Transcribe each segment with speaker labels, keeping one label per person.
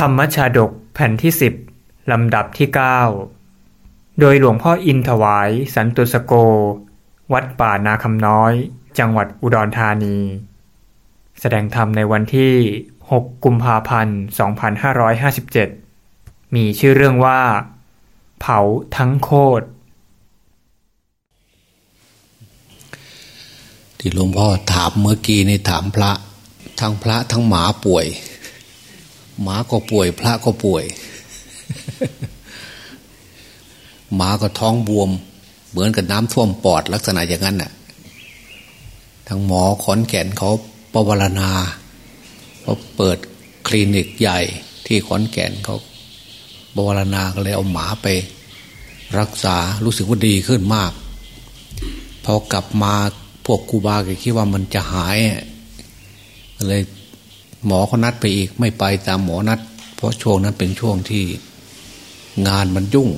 Speaker 1: ธรรมชาดกแผ่นที่สิบลำดับที่ 9 โดยหลวงพ่ออินถวาย สันตุสโก วัดป่านาคำน้อย จังหวัดอุดรธานี แสดงธรรมในวันที่ 6 กุมภาพันธ์ 2557 มีชื่อเรื่องว่า เผาทั้งโคตร
Speaker 2: ที่หลวงพ่อถามเมื่อกี้ในถามพระ ทั้งพระทั้งหมาป่วย หมาก็ป่วย พระก็ป่วย หมาก็ท้องบวม เหมือนกับน้ำท่วมปอดลักษณะอย่างนั้นน่ะทั้งหมอขอนแก่นเขาปวารณาเขาเปิดคลินิกใหญ่ ที่ขอนแก่นเขาปวารณาก็เลยเอาหมาไป รักษารู้สึกว่าดีขึ้นมาก พอกลับมาพวกครูบาก็คิดว่ามันจะหายเลย หมอเขานัดไปอีกไม่ไปตามหมอนัด เพราะช่วงนั้นเป็นช่วงที่งานมันยุ่ง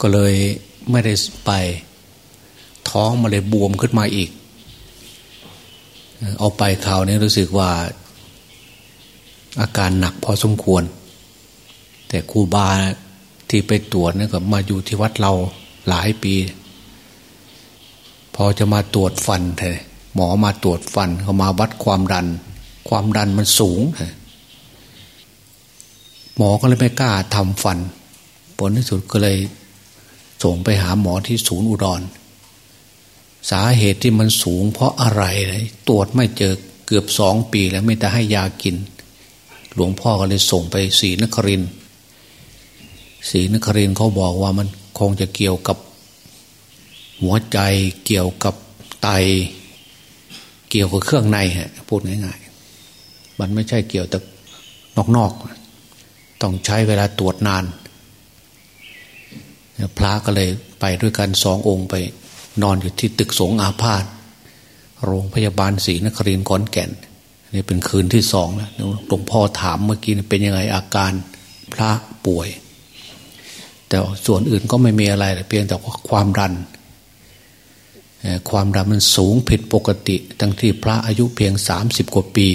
Speaker 2: ก็เลยไม่ได้ไปท้องมาเลยบวมขึ้นมาอีก เอาไปข่าวนี้รู้สึกว่า อาการหนักพอสมควร แต่ครูบาที่ไปตรวจนี่ก็มาอยู่ที่วัดเราหลายปี พอจะมาตรวจฟันเถอ หมอมาตรวจฟันเขามาวัดความดัน ความดันมันสูง หมอก็เลยไม่กล้าทำฟัน ผลที่สุดก็เลยส่งไปหาหมอที่ศูนย์อุดร สาเหตุที่มันสูงเพราะอะไรเลยตรวจไม่เจอเกือบสองปีแล้วไม่แต่ให้ยากิน หลวงพ่อก็เลยส่งไปศรีนครินศรีนครินเขาบอกว่ามันคงจะเกี่ยวกับ หัวใจเกี่ยวกับไต เกี่ยวกับเครื่องในฮะพูดง่ายๆ มันไม่ใช่เกี่ยวแต่นอกๆ ต้องใช้เวลาตรวจนาน พระก็เลยไปด้วยกันสององค์ไป นอนอยู่ที่ตึกสงอาพาธโรงพยาบาลศรีนครินทร์ขอนแก่นนี่เป็นคืนที่สองแล้วหลวงพ่อถามเมื่อกี้เป็นยังไงอาการพระป่วย แต่ส่วนอื่นก็ไม่มีอะไรเพียงแต่ว่าความดัน ความดันมันสูงผิดปกติทั้งที่พระอายุเพียงสามสิบกว่าปี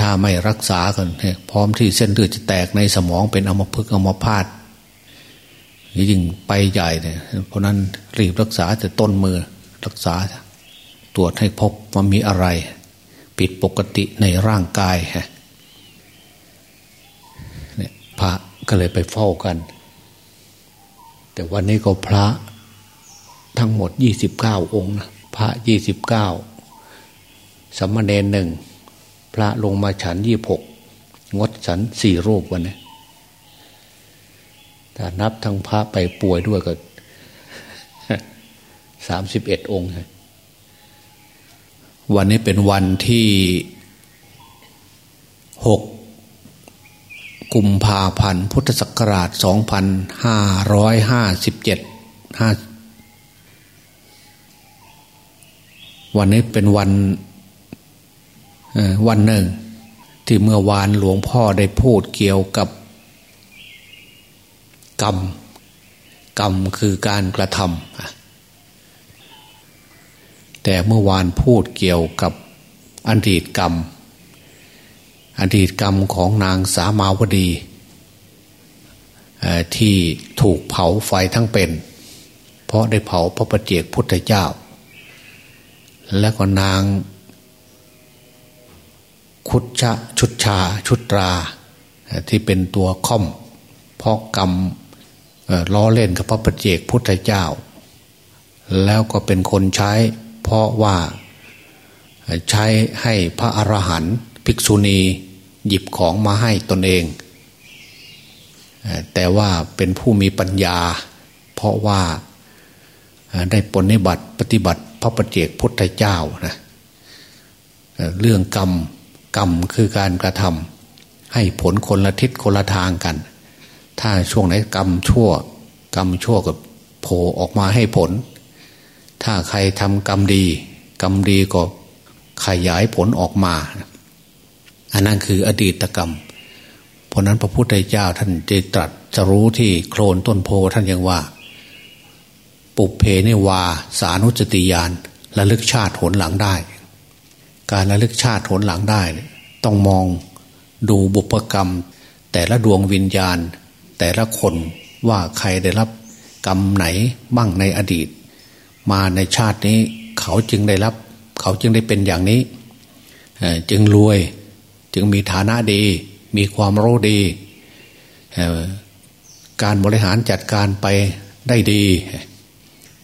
Speaker 2: ถ้าไม่รักษากันพร้อมที่เส้นเลือดจะแตกในสมองเป็นอมพฤกอมพาตยิ่งไปใหญ่เนี่ยเพราะนั้นรีบรักษาแต่ต้นมือรักษา ตรวจให้พบว่ามีอะไร ผิดปกติในร่างกายฮะเนี่ยพระก็เลยไปเฝ้ากัน แต่วันนี้ก็พระ ทั้งหมดยี่สิบเก้าองค์นะพระยี่สิบเก้าสมณเณรหนึ่งพระลงมาฉันยี่หกงดฉันสี่รูปวันนี้ถ้านับทั้งพระไปป่วยด้วยก็สามสิบเอ็ดองค์วันนี้เป็นวันที่หกกุมภาพันธ์พุทธศักราชสองพันห้าร้อยห้าสิบเจ็ดห้า วันนี้เป็นวันวันหนึ่ง ที่เมื่อวานหลวงพ่อได้พูดเกี่ยวกับ กรรม กรรมคือการกระทำแต่เมื่อวานพูดเกี่ยวกับอดีตกรรม อดีตกรรมของนางสามาวดี ที่ถูกเผาไฟทั้งเป็น เพราะได้เผาพระประเจกพุทธเจ้า และก็นาง คุชชะชุดชาชุดราที่เป็นตัวค่อมพราะกรรมล้อเล่นกับพระประเจกพุทธเจ้า แล้วก็เป็นคนใช้ เพราะว่าใช้ให้พระอรหันต์ภิกษุณีหยิบของมาให้ตนเอง แต่ว่าเป็นผู้มีปัญญา เพราะว่าได้ปฏิบัติปฏิบัติ พระประเจกพุทธเจ้านะเรื่องกรรมกรรมคือการกระทำให้ผลคนละทิศคนละทางกัน ถ้าช่วงไหนกรรมชั่ว กรรมชั่วกับโผล่ออกมาให้ผล ถ้าใครทำกรรมดี กรรมดีก็ขยายผลออกมา อันนั้นคืออดีตกรรม เพราะนั้นพระพุทธเจ้าท่านจะตรัสจะรู้ที่โคลนต้นโพท่านยังว่า ปุเพเนวา สานุจติยานระลึกชาติผลหลังได้ การระลึกชาติผลหลังได้ ต้องมองดูบุพกรรม แต่ละดวงวิญญาณ แต่ละคนว่าใครได้รับกรรมไหนบ้างในอดีต มาในชาตินี้เขาจึงได้รับ เขาจึงได้เป็นอย่างนี้จึงรวยจึงมีฐานะดี มีความรู้ดี การบริหารจัดการไปได้ดี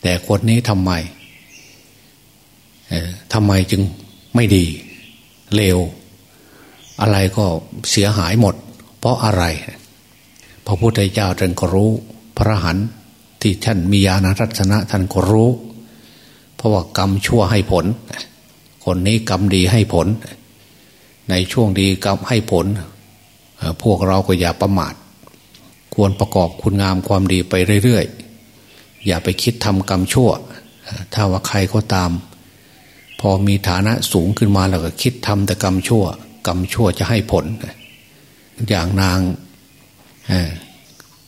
Speaker 2: แต่คนนี้ทำไมทำไมจึงไม่ดี เลว อะไรก็เสียหายหมด เพราะอะไร พระพุทธเจ้าท่านก็รู้ พระหันที่ท่านมีญาณรัตนะท่านก็รู้ เพราะว่ากรรมชั่วให้ผล คนนี้กรรมดีให้ผล ในช่วงดีกรรมให้ผล พวกเราก็อย่าประมาท ควรประกอบคุณงามความดีไปเรื่อยๆ อย่าไปคิดทำกรรมชั่ว ถ้าว่าใครก็ตาม พอมีฐานะสูงขึ้นมาแล้วก็คิดทำแต่กรรมชั่ว กรรมชั่วจะให้ผล อย่างนาง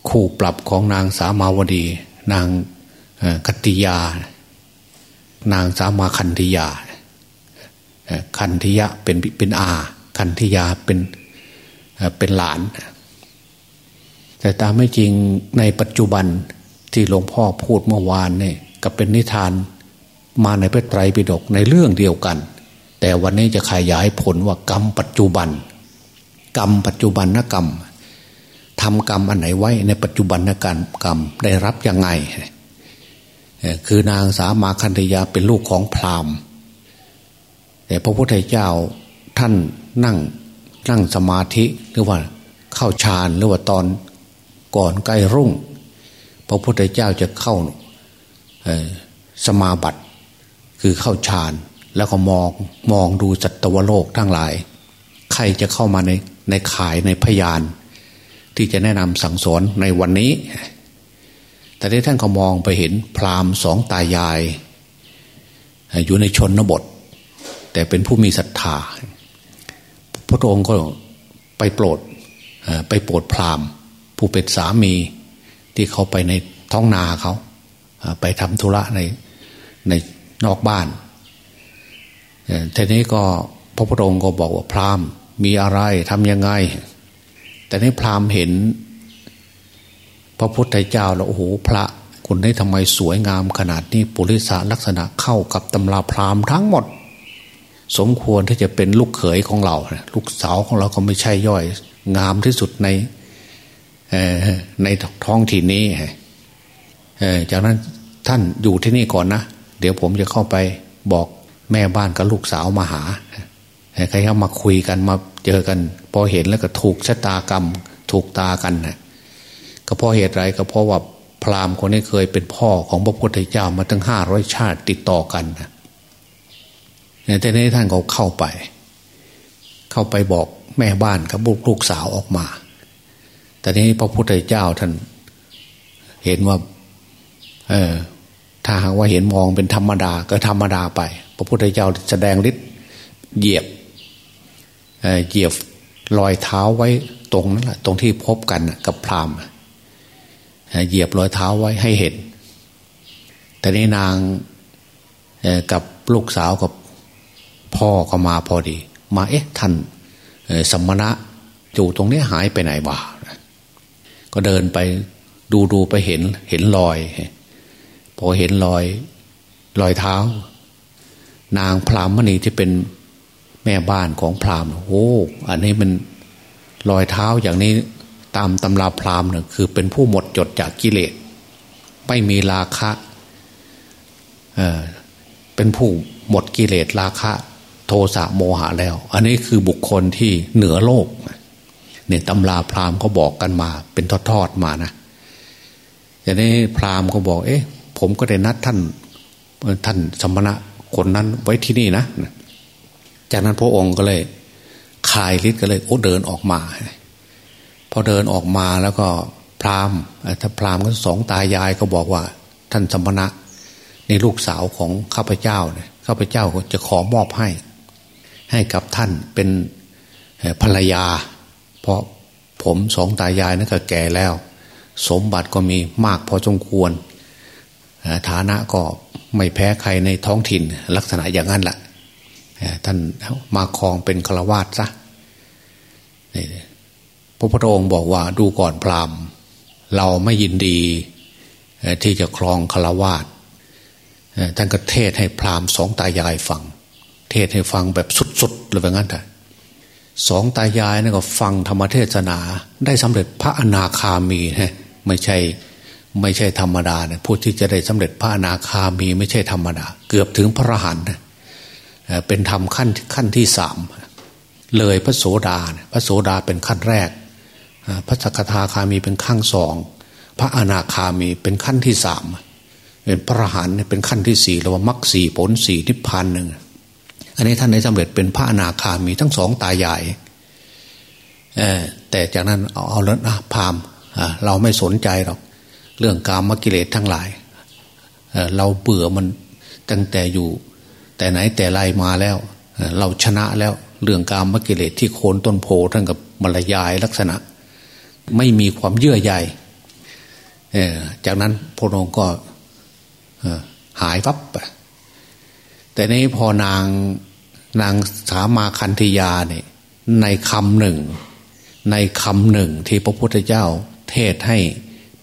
Speaker 2: คู่ปรับของนางสามาวดี นางคติยา นางสามาคันธิยา คันธิยะเป็นเป็นอา คันธิยาเป็นเป็นหลาน แต่ตามไม่จริงในปัจจุบัน ที่หลวงพ่อพูดเมื่อวานเนี่ยก็เป็นนิทานมาในพระไตรปิฎกในเรื่องเดียวกัน แต่วันนี้จะขยายผลว่ากรรมปัจจุบัน กรรมปัจจุบันนกรรมทำกรรมอันไหนไว้ในปัจจุบันการกรรมได้รับยังไง คือนางสามาคันธยาเป็นลูกของพราหมณ์ แต่พระพุทธเจ้าท่านนั่งนั่งสมาธิหรือว่าเข้าฌานหรือว่าตอนก่อนใกล้รุ่ง พระพุทธเจ้าจะเข้าสมาบัติคือเข้าฌานแล้วก็มองมองดูจัตวโลกทั้งหลาย ใครจะเข้ามาในในข่ายในพยาน ที่จะแนะนำสั่งสอนในวันนี้ แต่ที่ท่านก็มองไปเห็นพราหมณ์สองตายาย อยู่ในชนบท แต่เป็นผู้มีศรัทธาพระองค์ก็ไปโปรดไปโปรดพราหมณ์ ผู้เป็นสามี ที่เขาไปในท้องนาเขาไปทำธุระในในนอกบ้านทีนี้ก็พระพุทธองค์ก็บอกว่าพราหมณ์มีอะไรทำยังไง แต่ในพราหมณ์เห็น พระพุทธเจ้าแล้วโอ้โหพระคนนี้ทำไมสวยงามขนาดนี้ปุริสาลักษณะเข้ากับตำราพราหมณ์ทั้งหมด สมควรที่จะเป็นลูกเขยของเรา ลูกสาวของเราก็ไม่ใช่ย่อย งามที่สุดใน ในท้องถิ่นนี้จากนั้นท่านอยู่ที่นี่ก่อนนะ เดี๋ยวผมจะเข้าไปบอกแม่บ้านกับลูกสาวมาหาใครเข้ามาคุยกันมาเจอกัน พอเห็นแล้วก็ถูกชะตากรรม ถูกตากันนะก็เพราะเหตุไรก็เพราะว่าพราหมณ์คนนี้เคยเป็นพ่อของพระพุทธเจ้ามาตั้งห้าร้อยชาติติดต่อกันนะแต่ในท่านก็เข้าไป เข้าไปบอกแม่บ้านกับลูกสาวออกมา แต่นี้พระพุทธเจ้าท่าน เห็นว่า เออถ้าหากว่าเห็นมองเป็นธรรมดา ก็ธรรมดาไป พระพุทธเจ้าแสดงฤทธิ์เหยียบเหยียบรอยเท้าไว้ตรงนั้นแหละตรงที่พบกันกับพรามเหยียบรอยเท้าไว้ให้เห็น แต่นี้นางกับลูกสาวกับพ่อก็มาพอดี มาเอ๊ะท่านสมณะอยู่ตรงนี้หายไปไหนบ้า ก็เดินไปดูดูไปเห็น เห็นรอยพอเห็นรอย รอยเท้า นางพรามมณีที่เป็นแม่บ้านของพรามโอ้อันนี้มันรอยเท้าอย่างนี้ตามตำราพรามเนี่ยคือเป็นผู้หมดจดจากกิเลสไม่มีราคะเออเป็นผู้หมดกิเลสราคะ โทสะโมหะแล้ว อันนี้คือบุคคลที่เหนือโลก เนี่ยตำราพราหมณ์เขาบอกกันมา เป็นทอดๆมานะอย่างนี้พราหมณ์ก็บอก เอ๊ะ ผมก็ได้นัดท่านท่านสมณะคนนั้นไว้ที่นี่นะจากนั้นพระองค์ก็เลยคลายฤทธิ์ก็เลยโอ้เดินออกมาพอเดินออกมาแล้วก็พราหมณ์ถ้าพราหมณ์ก็สองตายายก็บอกว่า ท่านสมณะในลูกสาวของข้าพเจ้าเนี่ยข้าพเจ้าจะขอมอบให้ ให้กับท่านเป็นภรรยา ราะผมสองตายายนั่นก็แก่แล้ว สมบัติก็มีมากพอสมควร ฐานะก็ไม่แพ้ใครในท้องถิ่นลักษณะอย่างนั้นแหละท่านมาคลองเป็นฆราวาสซะพระพุทธองค์บอกว่าดูก่อนพราหมณ์ เราไม่ยินดีที่จะครองคาวาสท่านก็เทศให้พราหมณ์สองตายายฟัง เทศให้ฟังแบบสุดๆเลยแบบนั้นแต่ สองตายายนี่ก็ฟังธรรมเทศนา ได้สำเร็จพระอนาคามีฮะไม่ใช่ไม่ใช่ธรรมดาเนี่ยผู้ที่จะได้สำเร็จพระอนาคามีไม่ใช่ธรรมดา เกือบถึงพระอรหันต์เป็นธรรมขั้นขั้นที่สามเลยพระโสดาพระโสดาเป็นขั้นแรก พระสกทาคามีเป็นขั้นสองพระอนาคามีเป็นขั้นที่สามเป็นพระรหันต์เป็นขั้นที่สี่เราว่ามรรคสี่ผลสี่นิพพานหนึ่ง อันนี้ท่านได้สำเร็จเป็นพระอนาคามีทั้งสองตายายแต่จากนั้นเอาแล้วนะพามเราไม่สนใจหรอกเรื่องกามกิเลสทั้งหลายเเราเบื่อมันตั้งแต่อยู่ แต่ไหนแต่ไรมาแล้วเราชนะแล้วเรื่องกามกิเลสที่โคนต้นโพทั้งกับมรยายลักษณะ ไม่มีความเยื่อใยจากนั้นพระองค์ก็หายวับไปแต่นี้พอนาง นางสามาคันธยาเนี่ยในคำหนึ่ง ในคำหนึ่งที่พระพุทธเจ้าเทศให้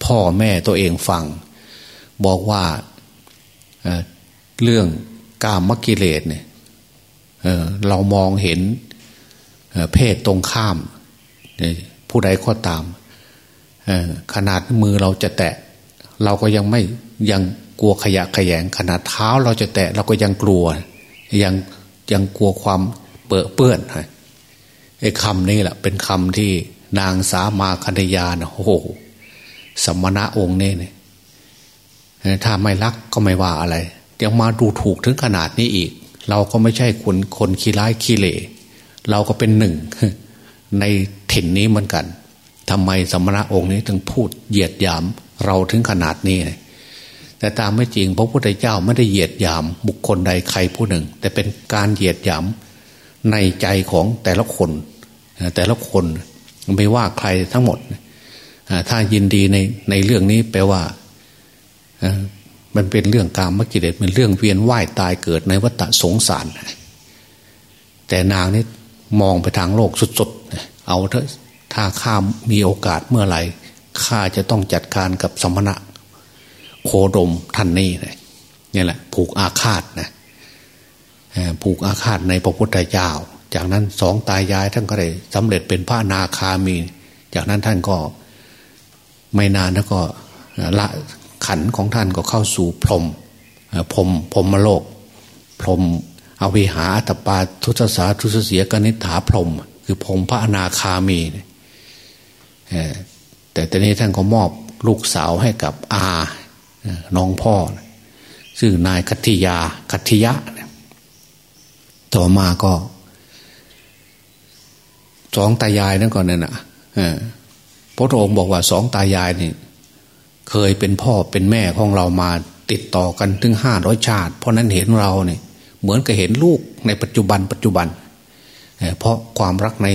Speaker 2: พ่อแม่ตัวเองฟัง บอกว่าเเรื่องกามกิเลสเนี่ยเเรามองเห็นเพศตรงข้าม ผู้ใดก็ตาม ขนาดมือเราจะแตะ เราก็ยังไม่ยังกลัวขยะขยง ขนาดเท้าเราจะแตะ เราก็ยังกลัวยัง ยังกลัวความเปื้อเปื้อนไอ้คำนี้แหละเป็นคำที่นางสามาคัญยานะโอ้โหสมณะองค์นี่เนี่ยถ้าไม่รักก็ไม่ว่าอะไร ยังมาดูถูกถึงขนาดนี้อีก เราก็ไม่ใช่คนคนขี้ร้ายขี้เละเราก็เป็นหนึ่ง ในถิ่นนี้เหมือนกันทำไมสมณะองค์นี้ถึงพูดเหยียดหยามเราถึงขนาดนี้ แต่ตามไม่จริงพระพุทธเจ้าไม่ได้เหยียดหยาม บุคคลใดใครผู้หนึ่ง แต่เป็นการเหยียดหยามในใจของแต่ละคน แต่ละคนไม่ว่าใครทั้งหมด ถ้ายินดีในในเรื่องนี้แปลว่ามันเป็นเรื่องการมกิเลสเป็นเรื่องเวียนว่ายตายเกิดในวัฏสงสาร แต่นางนี่มองไปทางโลกสุดๆเอาเถอะถ้าข้ามมีโอกาสเมื่อไหร่ข้าจะต้องจัดการกับสมณะ โคดมท่านนี้นี่แหละ ผูกอาฆาตนะผูกอาฆาตในพระพุทธเจ้า จากนั้นสองตายายท่านก็ได้สำเร็จเป็นพระนาคามี จากนั้นท่านก็ไม่นานแล้วก็ละขันของท่านก็เข้าสู่พรมพรมพรมโลก พรมอวิหาอัตปาทุตสาทุสเสียกนิฐาพรม คือพรมพระอนาคามีแต่ตอนนี้ท่านก็มอบลูกสาวให้กับอา น้องพ่อซึ่งนายคัติยาคัติยะ ต่อมาก็สองตายายนั่นก่อนนั่นนะพระองค์บอกว่าสองตายายนี่ เคยเป็นพ่อเป็นแม่ของเรามาติดต่อกันถึงห้าร้อยชาติ เพราะนั้นเห็นเราเนี่ย เหมือนกับเห็นลูกในปัจจุบันปัจจุบัน เพราะความรักใน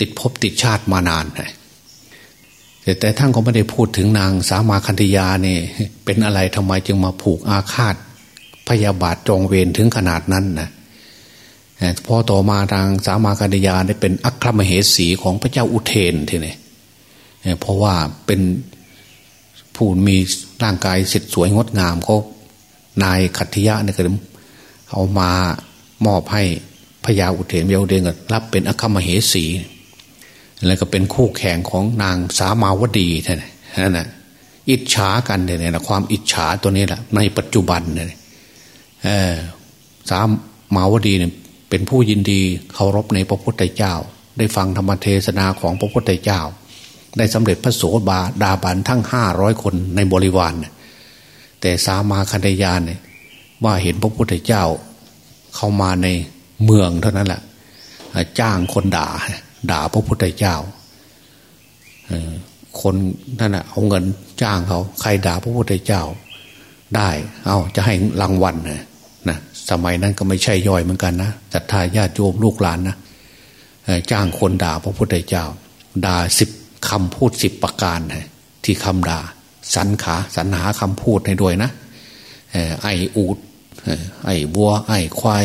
Speaker 2: ติดภพติดชาติมานาน แต่แต่ท่านก็ไม่ได้พูดถึงนางสามาคันธยาเนี่ยเป็นอะไรทำไมจึงมาผูกอาฆาต พยาบาทจองเวรถึงขนาดนั้นนะพอต่อมาทางสามาคันธยาได้เป็นอัครมเหสีของพระเจ้าอุเทนทีนี่เพราะว่าเป็นผู้มีร่างกายเสร็จสวยงดงามเขานายขัตติยะเนี่ยก็เอามามอบให้พญาอุเทนพญาเทนก็รับเป็นอัครมเหสี แล้วก็เป็นคู่แข่งของนางสามาวดีท่านนั่นนะอิจฉากันเนี่ยนะความอิจฉาตัวนี้แหละในปัจจุบันเนี่ยสามมาวดีเนี่ยเป็นผู้ยินดีเคารพในพระพุทธเจ้า ได้ฟังธรรมเทศนาของพระพุทธเจ้า ได้สำเร็จพระโสบาดาบันทั้งห้าร้อยคนในบริวารแต่สามาคันธยานเนี่ยว่าเห็นพระพุทธเจ้า เข้ามาในเมืองเท่านั้นแหละจ้างคนด่า ด่าพระพุทธเจ้าคนนั่นแหะเอาเงินจ้างเขาใครด่าพระพุทธเจ้า ได้ เอาจะให้รางวัลนะนะสมัยนั้นก็ไม่ใช่ย่อยเหมือนกันนะศรัทธาญาติโยมลูกหลานนะจ้างคนด่าพระพุทธเจ้า ด่าสิบคำพูดสิบประการที่คำด่าสรรขาสรรหาคำพูดให้ด้วยนะไออูดไอบัว ไอควาย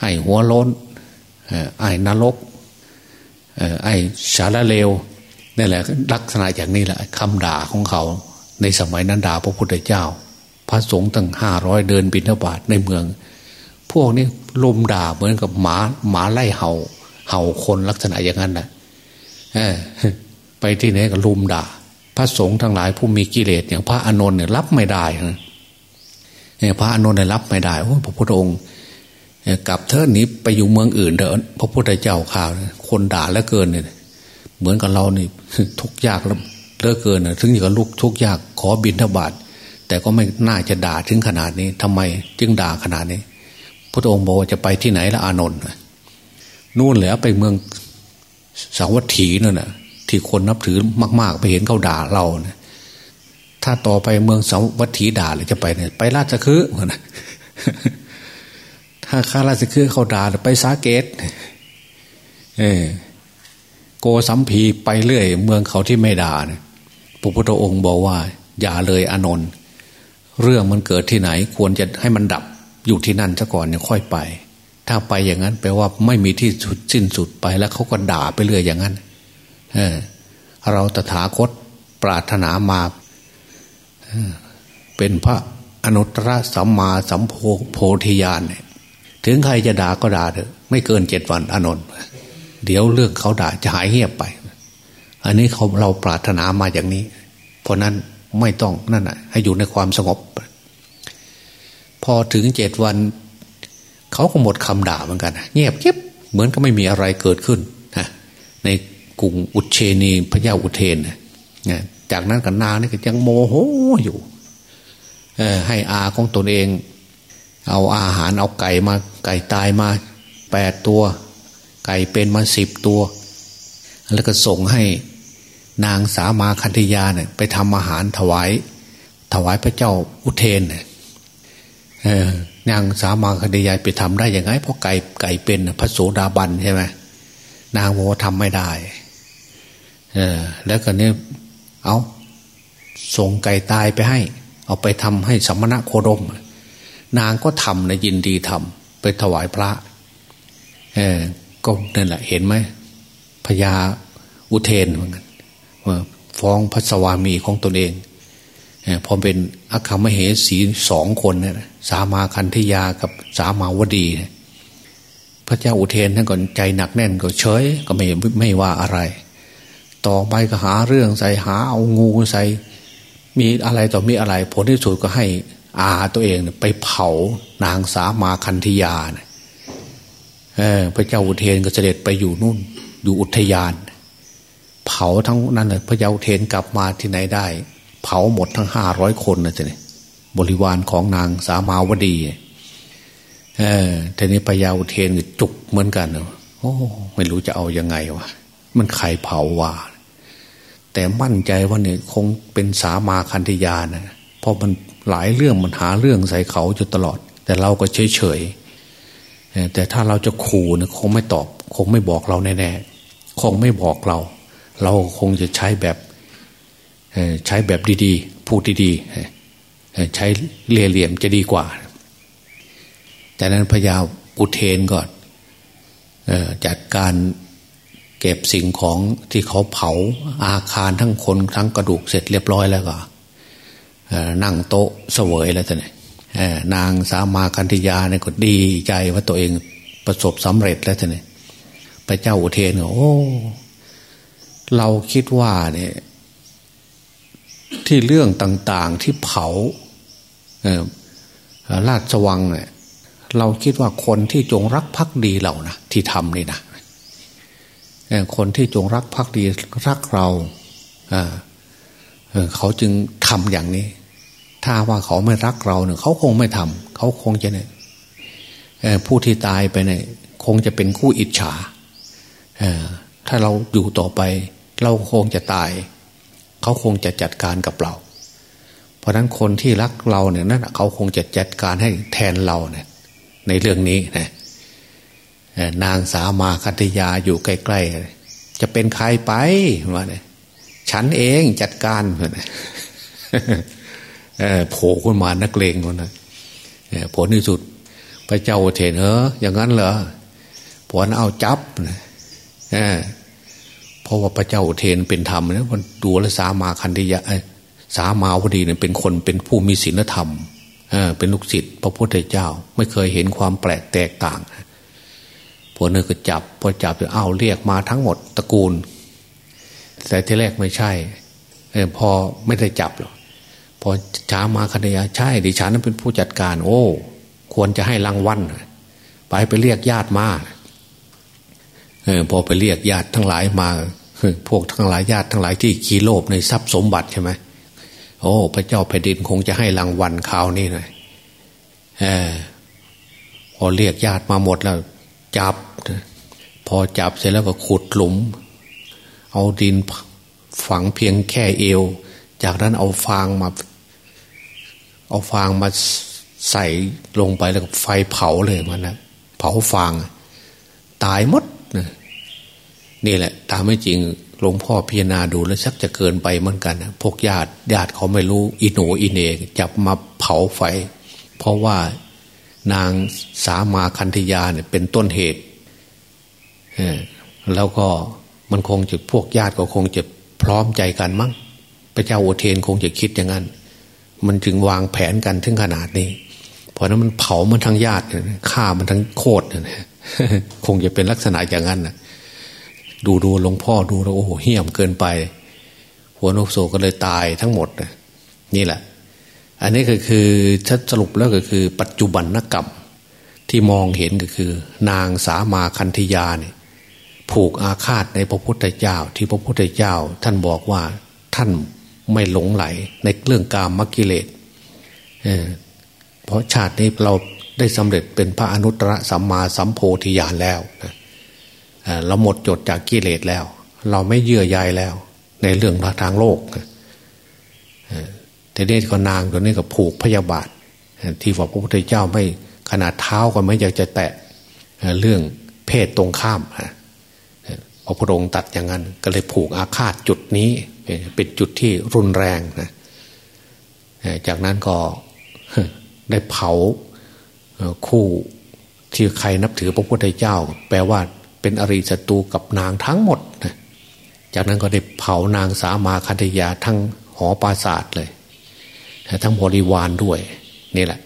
Speaker 2: ไอหัวโล้นไอนรก ไอ้สารเลวนี่แหละลักษณะอย่างนี้แหละคำด่าของเขา ในสมัยนั้นด่าพระพุทธเจ้า พระสงฆ์ตั้งห้าร้อยเดินบิณฑบาตในเมือง พวกนี้ลมด่าเหมือนกับหมาหมาไล่เห่า เห่าคนลักษณะอย่างนั้นแหละไปที่ไหนก็ลุมด่า พระสงฆ์ทั้งหลายผู้มีกิเลสอย่างพระอานนท์เนี่ยรับไม่ได้เนี่ยพระอานนท์เนี่ยรับไม่ได้โอ้พระพุทธองค์ กลับเทิดนี้ไปอยู่เมืองอื่นเถอะพระพุทธเจ้าข่าว คนด่าแล้วเกินเนี่ยเหมือนกับเรานี่ทุกยากแล้วเลิกเกินถึงอย่างลูกทุกยากขอบินทบาทแต่ก็ไม่น่าจะด่าถึงขนาดนี้ทำไมจึงด่าขนาดนี้ พระองค์บอกว่าจะไปที่ไหนละอานนท์นู่นแหละไปเมืองสาวัตถีนั่นน่ะ ที่คนนับถือมาก ๆ ไปเห็นเขาด่าเราเนี่ยถ้าต่อไปเมืองสาวัตถีด่าเลยจะไปเนี่ยไปราชคฤห์นะ ถ้าข้าราชคือเขาด่าไปสาเกต เออโกสัมพีไปเรื่อย เมืองเขาที่ไม่ด่านพระพุทธองค์บอกว่า อย่าเลยอนนท์เรื่องมันเกิดที่ไหน ควรจะให้มันดับอยู่ที่นั่นซะก่อนเนี่ยค่อยไป ถ้าไปอย่างนั้นแปลว่าไม่มีที่สุดสิ้นสุดไปแล้วเขาก็ด่าไปเรื่อยอย่างนั้น เออ เราตถาคตปรารถนามาเป็นพระอนุตตรสัมมาสัมโพธิญาณเนี่ย ถึงใครจะด่าก็ด่าเถอะไม่เกินเจ็ดวันอนนท์เดี๋ยวเรื่องเขาด่าจะหายเงียบไป อันนี้เขาเราปรารถนามาอย่างนี้ เพราะนั้นไม่ต้องนั่นอะให้อยู่ในความสงบ พอถึงเจ็ดวัน เขาก็หมดคำด่าเหมือนกันเงียบเก็บเหมือนก็ไม่มีอะไรเกิดขึ้นนะในกรุงอุเชนีพระเจ้าอุเทนนะจากนั้นกับนานี่ก็ยังโมโหอยู่ให้อาของตนเอง เอาอาหารเอาไก่มาไก่ตายมาแปดตัว ไก่เป็นมาสิบตัว แล้วก็ส่งให้นางสามาคันธยาเนี่ยไปทำอาหารถวาย ถวายพระเจ้าอุเทนเนี่ยนางสามาคันธยาไปทำได้ยังไงเพราะไก่ไก่เป็นพระโสดาบันใช่ไหมนางโมทำไม่ได้ เออ แล้วก็เนี่ยเอาส่งไก่ตายไปให้ เอาไปทำให้สมณะโคดม นางก็ทำนะยินดีทำไปถวายพระ เออก็นั่นแหละ เห็นไหมพญาอุเทนเหมือนกันฟ้องพระสวามีของตนเองพอเป็นอัคคมเหสีสองคนเนี่ยสามาคันธยากับสามาวดี พระเจ้าอุเทนท่านก็ใจหนักแน่นก็เฉยก็ไม่ไม่ว่าอะไร ต่อไปก็หาเรื่องใส่หาเอางูใส่ มีอะไรต่อมีอะไร ผลที่สุดก็ให้ อาตัวเองไปเผานางสามาคันธยาเนี่ยพระเจ้าอุเทนก็เสด็จไปอยู่นู่น อยู่อุทยาน เผาทั้งนั้นเลยพระเจ้าอุเทนกลับมาที่ไหนได้ เผาหมดทั้งห้าร้อยคนนะจ๊ะเนี่ยบริวารของนางสามาวดีเออทีนี้พระยาอุเทนก็จุกเหมือนกันโอ้ไม่รู้จะเอายังไงวะมันใครเผาว่าแต่มั่นใจว่าเนี่ยคงเป็นสามาคันธยานะเพราะมัน หลายเรื่องมันหาเรื่องใส่เขาอยู่ตลอด แต่เราก็เฉยเฉยแต่ถ้าเราจะขู่เนี่ยคงไม่ตอบ คงไม่บอกเราแน่ๆคงไม่บอกเรา เราคงจะใช้แบบใช้แบบดีๆ พูดดีๆ ใช้เลี่ยเหลี่ยมจะดีกว่า แต่นั้นพญาอุเทนก็จัดการเก็บสิ่งของที่เขาเผาอาคารทั้งคนทั้งกระดูกเสร็จเรียบร้อยแล้วก็ นั่งโต๊ะเสวยแล้วท่านนางสามาคันธยาเนี่ยก็ดีใจว่าตัวเองประสบสำเร็จแล้วท่านพระเจ้าอุเทนโอ้ เราคิดว่าเนี่ยที่เรื่องต่างๆที่เผาราชวังเนี่ยเราคิดว่าคนที่จงรักภักดีเรานะที่ทำนี่นะคนที่จงรักภักดีรักเรา เขาจึงทำอย่างนี้ ถ้าว่าเขาไม่รักเราเนี่ยเขาคงไม่ทำเขาคงจะเนี่ยผู้ที่ตายไปเนี่ยคงจะเป็นคู่อิจฉาถ้าเราอยู่ต่อไป เราคงจะตาย เขาคงจะจัดการกับเรา เพราะนั้นคนที่รักเราเนี่ยนั่นเขาคงจะจัดการให้แทนเราเนี่ย ในเรื่องนี้นะนางสามาคัตยาอยู่ใกล้ๆจะเป็นใครไปว่าเนี่ยฉันเองจัดการเนี่ย โผล่ขึ้นมานักเลงคนนั้นผลที่สุด พระเจ้าเทนเอออย่างนั้นเหรอผลเอาจับนะเพราะว่าพระเจ้าเทนเป็นธรรมนะมันดูแลสามาคันธิยะสามาวดีเนี่ยเป็นคนเป็นผู้มีศีลธรรมเป็นลูกศิษย์พระพุทธเจ้า ไม่เคยเห็นความแปลกแตกต่างพวกนั้นก็จับพอจับจะเอาเรียกมาทั้งหมดตระกูล แต่ที่แรกไม่ใช่พอไม่ได้จับหรอก พอช้ามาคันธิยะใช่ดิฉันนั้นเป็นผู้จัดการ โอ้ ควรจะให้รางวัลไปไปเรียกญาติมาออพอไปเรียกญาติทั้งหลายมาพวกทั้งหลายญาติทั้งหลายที่ขีโลภในทรัพย์สมบัติใช่ไหมโอ้ พระเจ้าแผ่นดินคงจะให้รางวัลข่าวนี้หน่อยอพอเรียกญาติมาหมดแล้ว จับ พอจับเสร็จแล้วก็ขุดหลุม เอาดินฝังเพียงแค่เอว จากนั้นเอาฟางมา เอาฟางมาใส่ลงไปแล้วไฟเผาเลยมันนะเผาฟาง ตายหมดนี่แหละ ตามไม่จริงหลวงพ่อพิจารณาดูแล้วชักจะเกินไปเหมือนกันนะพวกญาติญาติเขาไม่รู้อิโนอินเองจับมาเผาไฟ เพราะว่านางสามาคันธยาเนี่ยเป็นต้นเหตุแล้วก็มันคงจะพวกญาติก็คงจะพร้อมใจกันมั้งพระเจ้าโอเทนคงจะคิดอย่างนั้น มันจึงวางแผนกันถึงขนาดนี้ เพราะนั้นมันเผามันทั้งญาติฆ่ามันทั้งโคตรคงจะเป็นลักษณะอย่างนั้นนะดูดูหลวงพ่อดูแล้วโอ้โหเหี้ยมเกินไป หัวนกโศก็เลยตายทั้งหมดนี่แหละ อันนี้ก็คือชัดสรุปแล้วก็คือ ปัจจุบันนกรรมที่มองเห็นก็คือ นางสามาคันธยาเนี่ยผูกอาฆาตในพระพุทธเจ้า ที่พระพุทธเจ้า ท่านบอกว่าท่าน ไม่หลงไหลในเรื่องกามมกิเลสเเพราะชาตินี้เราได้สำเร็จเป็นพระอนุตตรสัมมาสัมโพธิญาณแล้วเราหมดจดจากกิเลสแล้ว เราไม่เยื่อใยแล้ว ในเรื่องทางโลกแต่เดชก็นางตัวนี้ก็ผูกพยาบาท ที่ว่าพระพุทธเจ้าไม่ขนาดเท้าก็ไม่อยากจะแตะเรื่องเพศตรงข้ามพระพุทธองค์ตัดอย่างนั้น ก็เลยผูกอาฆาตจุดนี้ เป็นจุดที่รุนแรงนะจากนั้นก็ได้เผาคู่ที่ใครนับถือพระพุทธเจ้า แปลว่าเป็นอริศัตรูกับนางทั้งหมดนะจากนั้นก็ได้เผานางสามาคันธยาทั้งหอปราศาสตร์เลย ทั้งบริวารด้วยนี่แหละ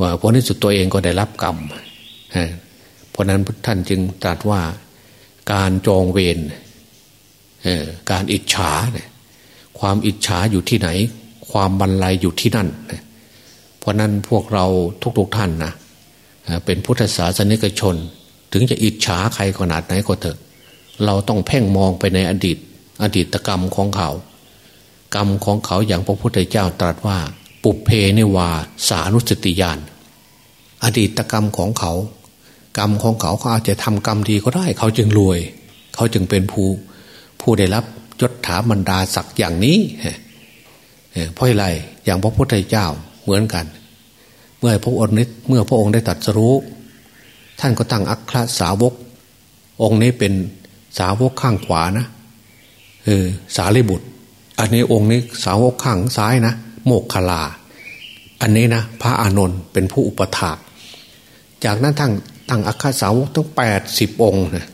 Speaker 2: ว่าเพระในสุดตัวเองก็ได้รับกรรมเพราะนั้นท่านจึงตรัสว่าการจองเวร การอิจฉาเนี่ยความอิจฉาอยู่ที่ไหน ความบรรลัยอยู่ที่นั่น เพราะนั้นพวกเราทุกๆทท่านนะเป็นพุทธศาสนิกชน ถึงจะอิจฉาใครขนาดไหนก็เถอะ เราต้องเพ่งมองไปในอดีต อดีตกรรมของเขา กรรมของเขาอย่างพระพุทธเจ้าตรัสว่า ปุเพนิวาสานุสติยาน อดีตกรรมของเขา กรรมของเขาเขาอาจจะทำกรรมดีก็ได้ เขาจึงรวย เขาจึงเป็นผู้ ผู้ได้รับยศถาบรรดาศักดิ์อย่างนี้เพราะอะไรอย่างพระพุทธเจ้าเหมือนกัน เมื่อพระองค์นี้เมื่อพระองค์ได้ตัดสรู้ ท่านก็ตั้งอัครสาวก องค์นี้เป็นสาวกข้างขวานะเออสารีบุตร อันนี้องค์นี้สาวกข้างซ้ายนะ โมกขลา อันนี้นะพระอานนท์เป็นผู้อุปถากจากนั้นทั้งตั้งอัครสาวกตั้งแปดสิบองค์นะ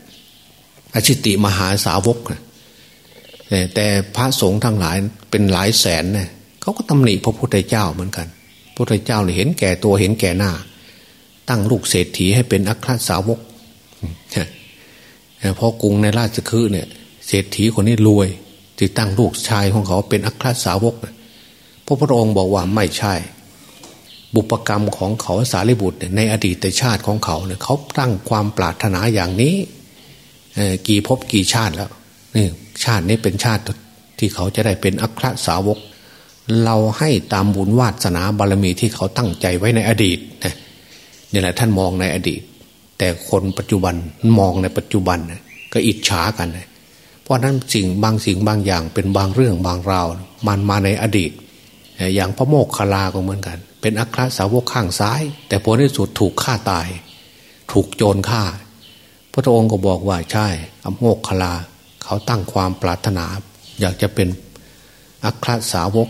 Speaker 2: อชิติมหาสาวกนะ แต่พระสงฆ์ทั้งหลายเป็นหลายแสนเนี่ยเขาก็ตำหนิพระพุทธเจ้าเหมือนกัน พระพุทธเจ้าเเห็นแก่ตัวเห็นแก่หน้า ตั้งลูกเศรษฐีให้เป็นอัครสาวกเพราะกรุงในราชคือเนี่ย เศรษฐีคนนี้รวยที่ตั้งลูกชายของเขาเป็นอัครสาวกพระพุทธองค์บอกว่าไม่ใช่ บุปกรรมของเขาสารีบุตรในอดีตชาติของเขาเนี่ยเขาตั้งความปรารถนาอย่างนี้กี่ภพกี่ชาติแล้วนี่ ชาตินี้เป็นชาติที่เขาจะได้เป็นอัครสาวก เราให้ตามบุญวาสนาบารมีที่เขาตั้งใจไว้ในอดีตนะนี่แหละท่านมองในอดีต แต่คนปัจจุบันมองในปัจจุบันก็อิจฉากัน เพราะนั้นสิ่งบางสิ่งบางอย่างเป็นบางเรื่องบางราวมันมาในอดีต อย่างพระโมกขลาก็เหมือนกัน เป็นอัครสาวกข้างซ้าย แต่ผลที่สุดถูกฆ่าตาย ถูกโจรฆ่า พระองค์ก็บอกว่าใช่อโมกขลา เขาตั้งความปรารถนา อยากจะเป็นอัครสาวก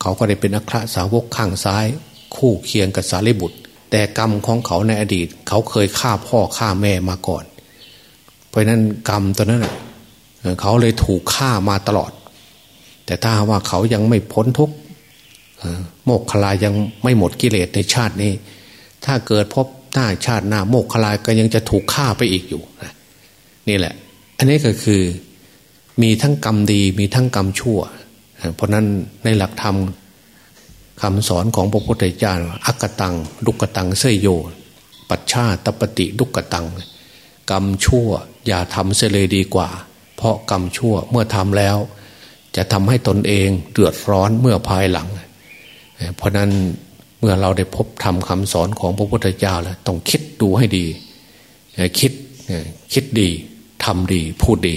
Speaker 2: เขาก็ได้เป็นอัครสาวกข้างซ้าย คู่เคียงกับสารีบุตร แต่กรรมของเขาในอดีต เขาเคยฆ่าพ่อฆ่าแม่มาก่อน เพราะนั้นกรรมตัวนั้นเขาเลยถูกฆ่ามาตลอด แต่ถ้าว่าเขายังไม่พ้นทุกโมกขลายังไม่หมดกิเลสในชาตินี้ ถ้าเกิดพบหน้าชาติหน้าโมกขลาก็ยังจะถูกฆ่าไปอีกอยู่นี่แหละ อันนี้ก็คือ มีทั้งกรรมดีมีทั้งกรรมชั่ว เพราะนั้นในหลักธรรมคำสอนของพระพุทธเจ้าอักตังดุกตังเสยโย ปัจฉาตปฏิดุกตัง กรรมชั่ว อย่าทำเสียเลยดีกว่า เพราะกรรมชั่วเมื่อทำแล้ว จะทำให้ตนเองเดือดร้อนเมื่อภายหลัง เพราะนั้นเมื่อเราได้พบทำคำสอนของพระพุทธเจ้าแล้วต้องคิดดูให้ดี คิดคิดดีทำดีพูดดี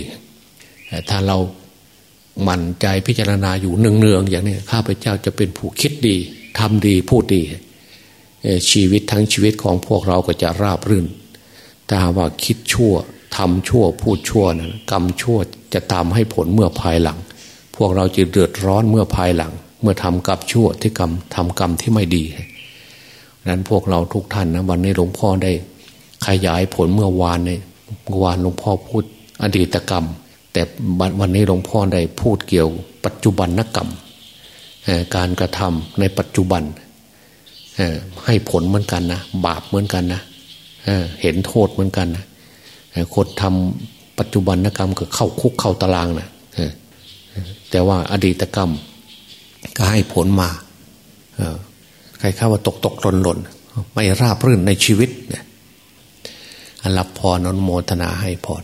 Speaker 2: ถ้าเราหมั่นใจพิจารณาอยู่เนืองๆอย่างนี้ข้าพเจ้าจะเป็นผู้คิดดีทำดีพูดดี ชีวิตทั้งชีวิตของพวกเราก็จะราบรื่น ถ้าว่าคิดชั่วทำชั่วพูดชั่วนะกรรมชั่วจะตามให้ผลเมื่อภายหลัง พวกเราจะเดือดร้อนเมื่อภายหลัง เมื่อทำกับชั่วที่กรรมทำกรรมที่ไม่ดีนั้นพวกเราทุกท่านนะวันนี้หลวงพ่อได้ ขยายผลเมื่อวานในเมื่อวานหลวงพ่อพูดอดีตกรรม แต่วันนี้หลวงพ่อได้พูดเกี่ยว ปัจจุบันนกรรมการกระทำในปัจจุบันให้ผลเหมือนกันนะบาปเหมือนกันนะเห็นโทษเหมือนกันนะคนทำปัจจุบันนกรรมก็เข้าคุกเข้าตารางนะแต่ว่าอดีตกรรมก็ให้ผลมาใครเข้าว่าตกตกหล่นหล่นไม่ราบรื่นในชีวิตเนี่ยรับพรอนโมทนาให้พร